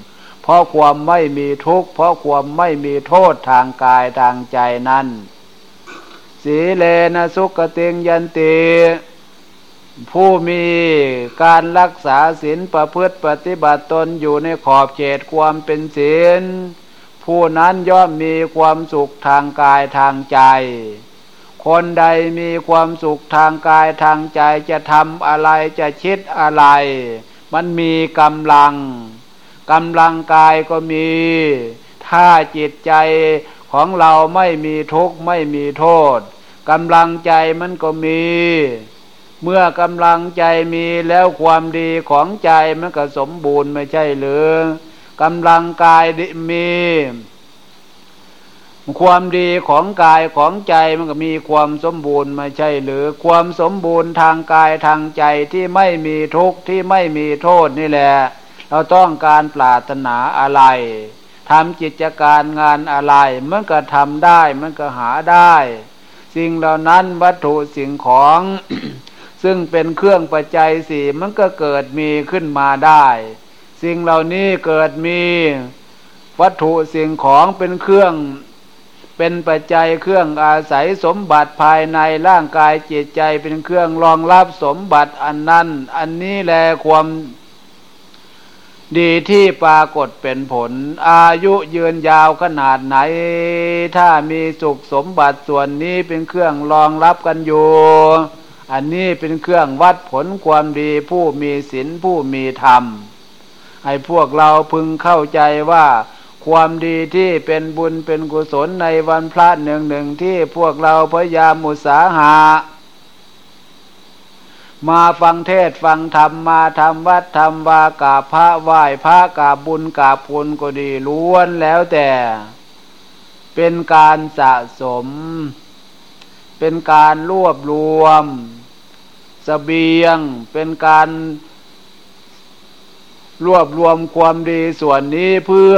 เพราะความไม่มีทุกข์เพราะความไม่มีโทษทางกายทางใจนั้น สีเลนะสุกเตงยันติผู้มีการรักษาศีลประพฤติปฏิบัติตนอยู่ในขอบเขตความเป็นศีล ผู้นั้นย่อมมีความสุขทางกายทางใจ คนใดมีความสุขทางกายทางใจจะทำอะไรจะคิดอะไร มันมีกำลังกำลังกายก็มี ถ้าจิตใจของเราไม่มีทุกข์ไม่มีโทษ กำลังใจมันก็มี เมื่อกำลังใจมีแล้วความดีของใจมันก็สมบูรณ์ไม่ใช่หรือกำลังกายมี ความดีของกายของใจมันก็มีความสมบูรณ์ไม่ใช่หรือ ความสมบูรณ์ทางกายทางใจที่ไม่มีทุกข์ที่ไม่มีโทษนี่แหละ เราต้องการปรารถนาอะไรทำกิจการงานอะไรมันก็ทำได้มันก็หาได้ สิ่งเหล่านั้นวัตถุสิ่งของ ซึ่งเป็นเครื่องปัจจัยสี่มันก็เกิดมีขึ้นมาได้ สิ่งเหล่านี้เกิดมี วัตถุสิ่งของเป็นเครื่อง เป็นปัจจัยเครื่องอาศัยสมบัติภายในร่างกายจิตใจเป็นเครื่องรองรับสมบัติอันนั้น อันนี้แลความ ดีที่ปรากฏเป็นผล อายุยืนยาวขนาดไหน ถ้ามีสุขสมบัติส่วนนี้เป็นเครื่องรองรับกันอยู่ อันนี้เป็นเครื่องวัดผลความดีผู้มีศีลผู้มีธรรม ให้พวกเราพึงเข้าใจว่า ความดีที่เป็นบุญเป็นกุศลในวันพระหนึ่งหนึ่งที่พวกเราพยายามมุสาหา มาฟังเทศฟังธรรมมาทำวัดทำวากาพระไหว้พระกาบุญกาบุญก็ดีล้วนแล้วแต่ เป็นการสะสม เป็นการรวบรวมสเสบียงเป็นการรวบรวมความดีส่วนนี้เพื่อ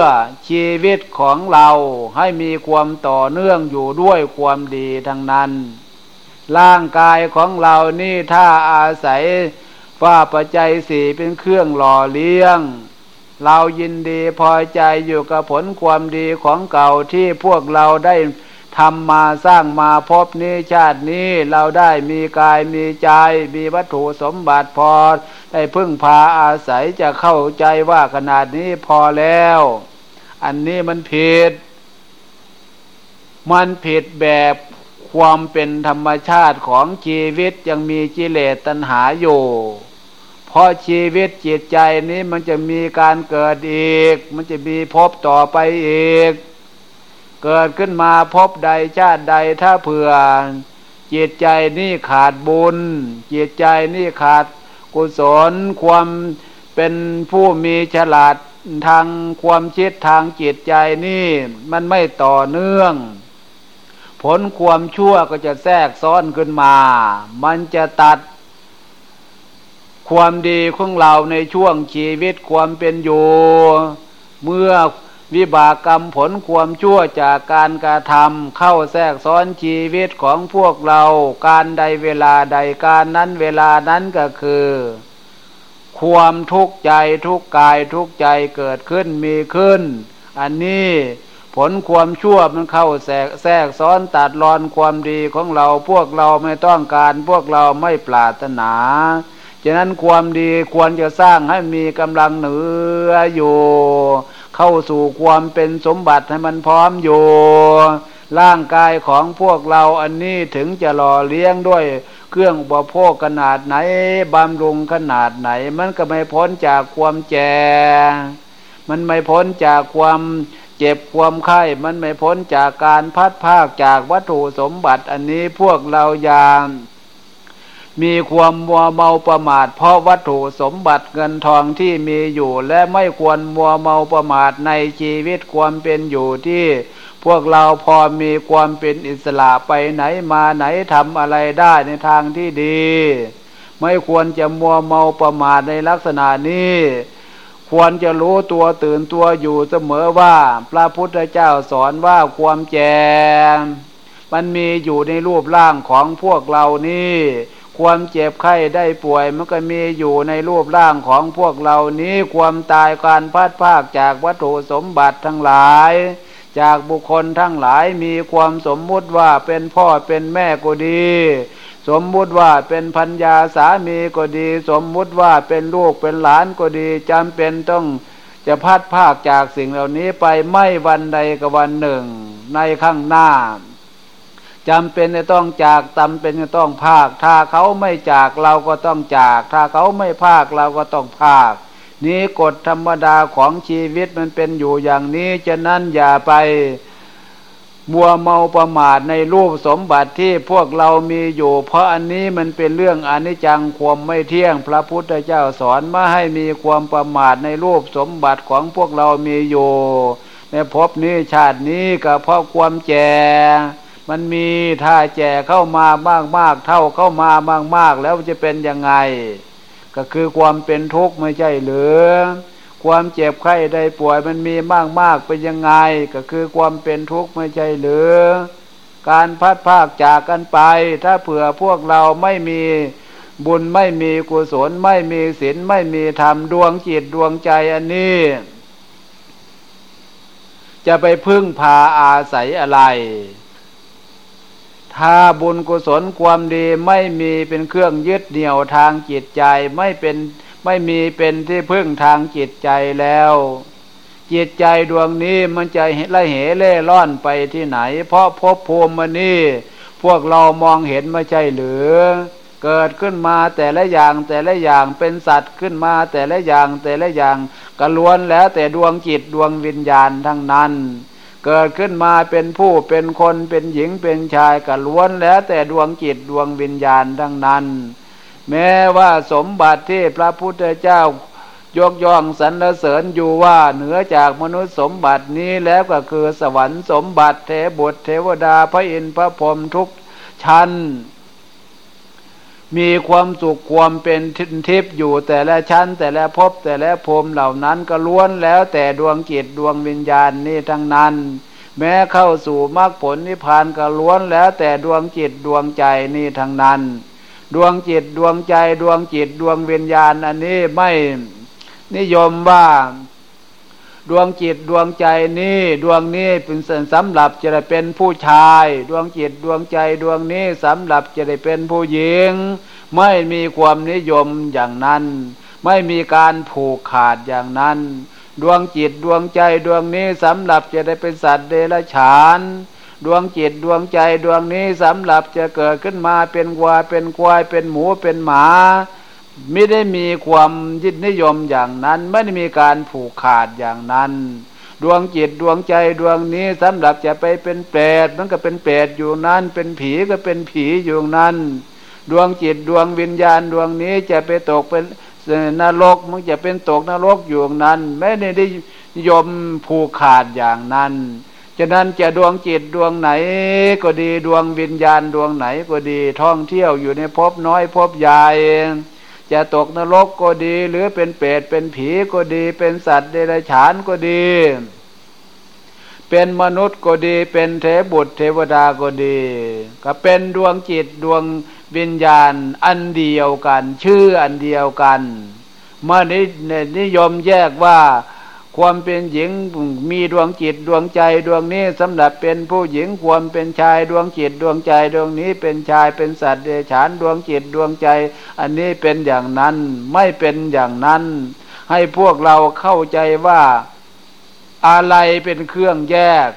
ชีวิตของเราให้มีความต่อเนื่องอยู่ด้วยความดีทั้งนั้น ร่างกายของเรานี่ถ้าอาศัยว่าปัจจัยสี่เป็นเครื่องหล่อเลี้ยง เรายินดีพอใจอยู่กับผลความดีของเก่าที่พวกเราได้ทำมาสร้างมาพบนี้ชาตินี้เราได้มีกายมีใจ มีวัตถุสมบัติพอ ได้พึ่งพาอาศัยจะเข้าใจว่าขนาดนี้พอแล้ว อันนี้มันผิด มันผิดแบบ ความเป็นธรรมชาติของชีวิตยังมีกิเลสตัณหาอยู่ เพราะชีวิตจิตใจนี้มันจะมีการเกิดอีก มันจะมีพบต่อไปอีก เกิดขึ้นมาพบใดชาติใดถ้าเผื่อจิตใจนี่ขาดบุญ จิตใจนี่ขาดกุศลความเป็นผู้มีฉลาดทางความคิดทางจิตใจนี่ มันไม่ต่อเนื่อง ผลความชั่วก็จะแทรกซ้อนขึ้นมา มันจะตัด ความดีของเราในช่วงชีวิตความเป็นอยู่ เมื่อวิบากกรรมผลความชั่วจากการกระทำเข้าแทรกซ้อนชีวิตของพวกเรา การใดเวลาใดการนั้นเวลานั้นก็คือ ความทุกข์ใจทุกกายทุกใจเกิดขึ้นมีขึ้น อันนี้ ผลความชั่วมันเข้าแทรกแทรกซ้อนตัดรอนความดีของเราพวกเราไม่ต้องการพวกเราไม่ปรารถนา ฉะนั้นความดีควรจะสร้างให้มีกำลังเหนืออยู่ เข้าสู่ความเป็นสมบัติให้มันพร้อมอยู่ ร่างกายของพวกเราอันนี้ถึงจะหล่อเลี้ยงด้วยเครื่องบริโภคขนาดไหนบำรุงขนาดไหน มันก็ไม่พ้นจากความแก่มันไม่พ้นจากความ เจ็บความไข้มันไม่พ้นจากการพัดภาคจากวัตถุสมบัติอันนี้พวกเราอย่างมีความมัวเมาประมาท เพราะวัตถุสมบัติเงินทองที่มีอยู่ และไม่ควรมัวเมาประมาทในชีวิตความเป็นอยู่ที่ พวกเราพอมีความเป็นอิสระไปไหนมาไหนทำอะไรได้ในทางที่ดี ไม่ควรจะมัวเมาประมาทในลักษณะนี้ ควรจะรู้ตัวตื่นตัวอยู่เสมอว่า พระพุทธเจ้าสอนว่าความแจมมันมีอยู่ในรูปร่างของพวกเรานี่ ความเจ็บไข้ได้ป่วยมันก็มีอยู่ในรูปร่างของพวกเรานี้ ความตายการพัดภาคจากวัตถุสมบัติทั้งหลาย จากบุคคลทั้งหลายมีความสมมุติว่าเป็นพ่อเป็นแม่ก็ดี สมมุติว่าเป็นพัญญาสามีก็ดี สมมุติว่าเป็นลูกเป็นหลานก็ดีจำเป็นต้องจะพัดภาคจากสิ่งเหล่านี้ไปไม่วันใดกับวันหนึ่ง ในข้างหน้าจำเป็นจะต้องจากจำเป็นจะต้องภาค ถ้าเขาไม่จากเราก็ต้องจาก ถ้าเขาไม่ภาคเราก็ต้องภาค นี้กฎธรรมดาของชีวิตมันเป็นอยู่อย่างนี้ฉะนั้นอย่าไป มัวเมาประมาทในรูปสมบัติที่พวกเรามีอยู่ เพราะอันนี้มันเป็นเรื่องอนิจจังความไม่เที่ยง พระพุทธเจ้าสอนมาให้มีความประมาทในรูปสมบัติของพวกเรามีอยู่ในภพนี้ชาตินี้ก็เพราะความแก่มันมีถ้าแก่เข้ามามากมากเท่าเข้ามามากมากแล้วจะเป็นยังไง ก็คือความเป็นทุกข์ไม่ใช่หรือ ความเจ็บไข้ได้ป่วยมันมีมากมากเป็นยังไง ก็คือความเป็นทุกข์ไม่ใช่หรือ การพัดภาคจากกันไป ถ้าเผื่อพวกเราไม่มีบุญไม่มีกุศลไม่มีศีลไม่มีธรรมดวงจิตดวงใจอันนี้ จะไปพึ่งพาอาศัยอะไร ถ้าบุญกุศลความดีไม่มีเป็นเครื่องยึดเหนี่ยวทางจิตใจไม่เป็น ไม่มีเป็นที่พึ่งทางจิตใจแล้ว จิตใจดวงนี้มันจะละเหเล่ร่อนไปที่ไหน เพราะพบภูมิมันนี่พวกเรามองเห็นไม่ใช่หรือ เกิดขึ้นมาแต่ละอย่างแต่ละอย่างเป็นสัตว์ขึ้นมาแต่ละอย่างแต่ละอย่างกล้วนแล้วแต่ดวงจิตดวงวิญญาณทั้งนั้นเกิดขึ้นมาเป็นผู้เป็นคนเป็นหญิงเป็นชายกล้วนแล้วแต่ดวงจิตดวงวิญญาณทั้งนั้น แม้ว่าสมบัติที่พระพุทธเจ้ายกย่องสรรเสริญอยู่ว่าเหนือจากมนุษย์สมบัตินี้แล้วก็คือสวรรค์สมบัติเทบุตรเทวดาพระอินทร์พระพรหมทุกชั้น มีความสุขความเป็นทิพย์อยู่แต่ละชั้น แต่ละภพแต่ละพรมเหล่านั้นก็ล้วนแล้วแต่ดวงจิตดวงวิญญาณนี่ทั้งนั้น แม้เข้าสู่มรรคผลนิพพานก็ล้วนแล้วแต่ดวงจิตดวงใจนี่ทั้งนั้น ดวงจิตดวงใจดวงจิตดวงวิญญาณ อันนี้ไม่นิยมว่าดวงจิตดวงใจนี้ดวงนี้เป็นสำหรับจะได้เป็นผู้ชาย ดวงจิตดวงใจดวงนี้สำหรับจะได้เป็นผู้หญิง ไม่มีความนิยมอย่างนั้น ไม่มีการผูกขาดอย่างนั้น ดวงจิตดวงใจดวงนี้สำหรับจะได้เป็นสัตว์เดรัจฉาน ดวงจิตดวงใจดวงนี้สำหรับจะเกิดขึ้นมาเป็นวัวเป็นควายเป็นหมูเป็นหมาไม่ได้มีความยินนิยมอย่างนั้น ไม่ได้มีการผูกขาดอย่างนั้น ดวงจิตดวงใจดวงนี้สำหรับจะไปเป็นเปรตมันก็เป็นเปรตอยู่นั้น เป็นผีก็เป็นผีอยู่นั้น ดวงจิตดวงวิญญาณดวงนี้จะไปตกเป็นนรกมันจะเป็นตกนรกอยู่นั้น ไม่ได้ยมผูกขาดอย่างนั้น ฉะนั้นจะดวงจิตดวงไหน ก็ดีดวงวิญญาณดวงไหนก็ดีท่องเที่ยวอยู่ในภพน้อยภพใหญ่จะตกนรกก็ดี หรือเป็นเปรตเป็นผีก็ดี เป็นสัตว์เดรัจฉานก็ดี เป็นมนุษย์ก็ดี เป็นเทบุตรเทวดาก็ดี ก็เป็นดวงจิตดวงวิญญาณอันเดียวกัน ชื่ออันเดียวกันเมื่อนี้นิยมแยกว่า ความเป็นหญิงมีดวงจิตดวงใจดวงนี้สำหรับเป็นผู้หญิงความเป็นชายดวงจิตดวงใจดวงนี้เป็นชายเป็นสัตว์เดชานดวงจิตดวงใจ อันนี้เป็นอย่างนั้นไม่เป็นอย่างนั้น ให้พวกเราเข้าใจว่าอะไรเป็นเครื่องแยก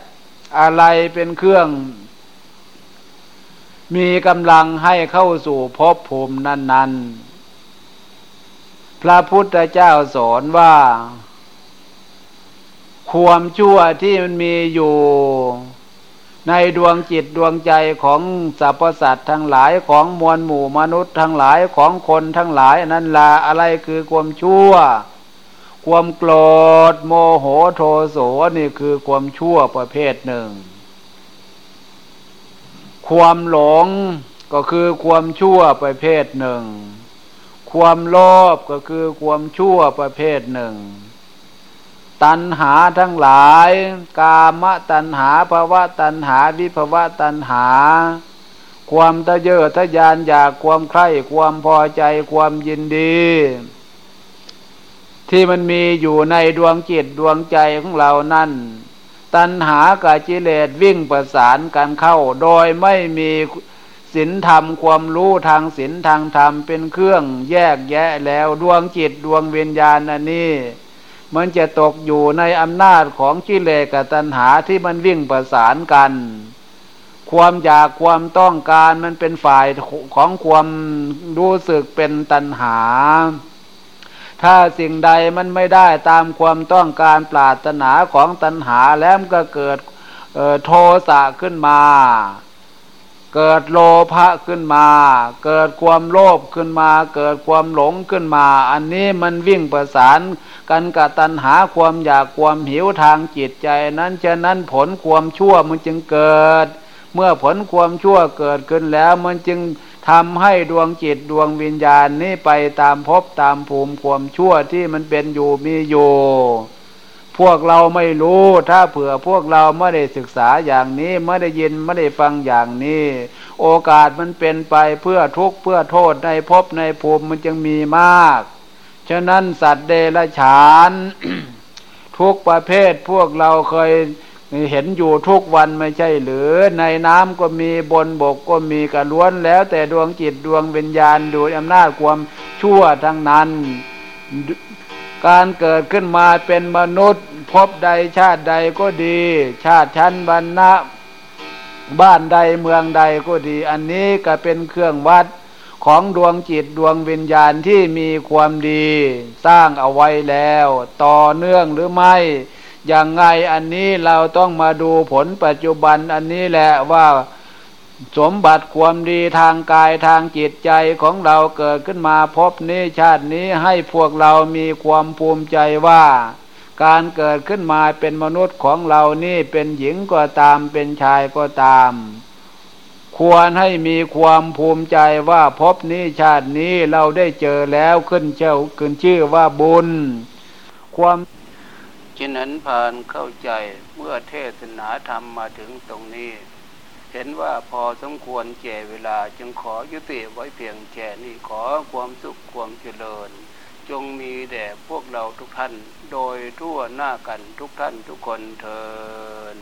อะไรเป็นเครื่อง มีกำลังให้เข้าสู่ภพภูมินั้น ๆ พระพุทธเจ้าสอนว่า ความชั่วที่มันมีอยู่ในดวงจิตดวงใจของสรรพสัตว์ทั้งหลายของมวลหมู่มนุษย์ทั้งหลายของคนทั้งหลายนั่นละอะไรคือความชั่ว ความโกรธโมโหโทโสนี่คือความชั่วประเภทหนึ่ง ความหลงก็คือความชั่วประเภทหนึ่ง ความโลภก็คือความชั่วประเภทหนึ่ง ตัณหาทั้งหลาย กามตัณหาภาวะตัณหาวิภาวะตัณหา ความทะเยอทะยานอยากความใคร่ความพอใจความยินดี ที่มันมีอยู่ในดวงจิตดวงใจของเรานั่น ตัณหากับจิเลสวิ่งประสานกันเข้าโดยไม่มีศีลธรรมความรู้ทางศีลทางธรรมเป็นเครื่องแยกแยะแล้วดวงจิตดวงวิญญาณอันนี้ มันจะตกอยู่ในอำนาจของกิเลสกับตัณหาที่มันวิ่งประสานกัน ความอยากความต้องการมันเป็นฝ่ายของความรู้สึกเป็นตัณหา ถ้าสิ่งใดมันไม่ได้ตามความต้องการปรารถนาของตัณหาแล้วก็เกิดโทสะขึ้นมา เกิดโลภะขึ้นมา เกิดความโลภขึ้นมา เกิดความหลงขึ้นมา อันนี้มันวิ่งประสานกันกับตัณหาความอยากความหิวทางจิตใจนั้นฉะนั้นผลความชั่วมันจึงเกิด เมื่อผลความชั่วเกิดขึ้นแล้วมันจึงทำให้ดวงจิตดวงวิญญาณนี้ไปตามภพตามภูมิความชั่วที่มันเป็นอยู่มีอยู่ พวกเราไม่รู้ ถ้าเผื่อพวกเราไม่ได้ศึกษาอย่างนี้ไม่ได้ยินไม่ได้ฟังอย่างนี้ โอกาสมันเป็นไปเพื่อทุกข์เพื่อโทษในภพในภูมิมันจึงมีมาก ฉะนั้นสัตว์เดรัจฉาน ทุกประเภทพวกเราเคยเห็นอยู่ทุกวันไม่ใช่หรือในน้ำก็มีบนบกก็มีกระล้วนแล้วแต่ดวงจิตดวงวิญญาณดูอำนาจความชั่วทั้งนั้น การเกิดขึ้นมาเป็นมนุษย์ พบใดชาติใดก็ดี ชาติชั้นบรรณะบ้านใดเมืองใดก็ดี อันนี้ก็เป็นเครื่องวัดของดวงจิตดวงวิญญาณที่มีความดี สร้างเอาไว้แล้ว ต่อเนื่องหรือไม่อย่างไงอันนี้เราต้องมาดูผลปัจจุบันอันนี้แหละว่าสมบัติความดีทางกายทางจิตใจของเราเกิดขึ้นมาพบนี้ชาตินี้ให้พวกเรามีความภูมิใจว่า การเกิดขึ้นมาเป็นมนุษย์ของเรานี่เป็นหญิงก็ตามเป็นชายก็ตาม ควรให้มีความภูมิใจว่าพบนี้ชาตินี้เราได้เจอแล้วขึ้นเจ้าขึ้นชื่อว่าบุญ ความจินันผ่านเข้าใจเมื่อเทศนาธรรมมาถึงตรงนี้ เห็นว่าพอสมควรแก่เวลาจึงขอยุติไว้เพียงแค่นี้ขอความสุขความเจริญ จงมีแด่พวกเราทุกท่าน โดยทั่วหน้ากันทุกท่านทุกคนเทอ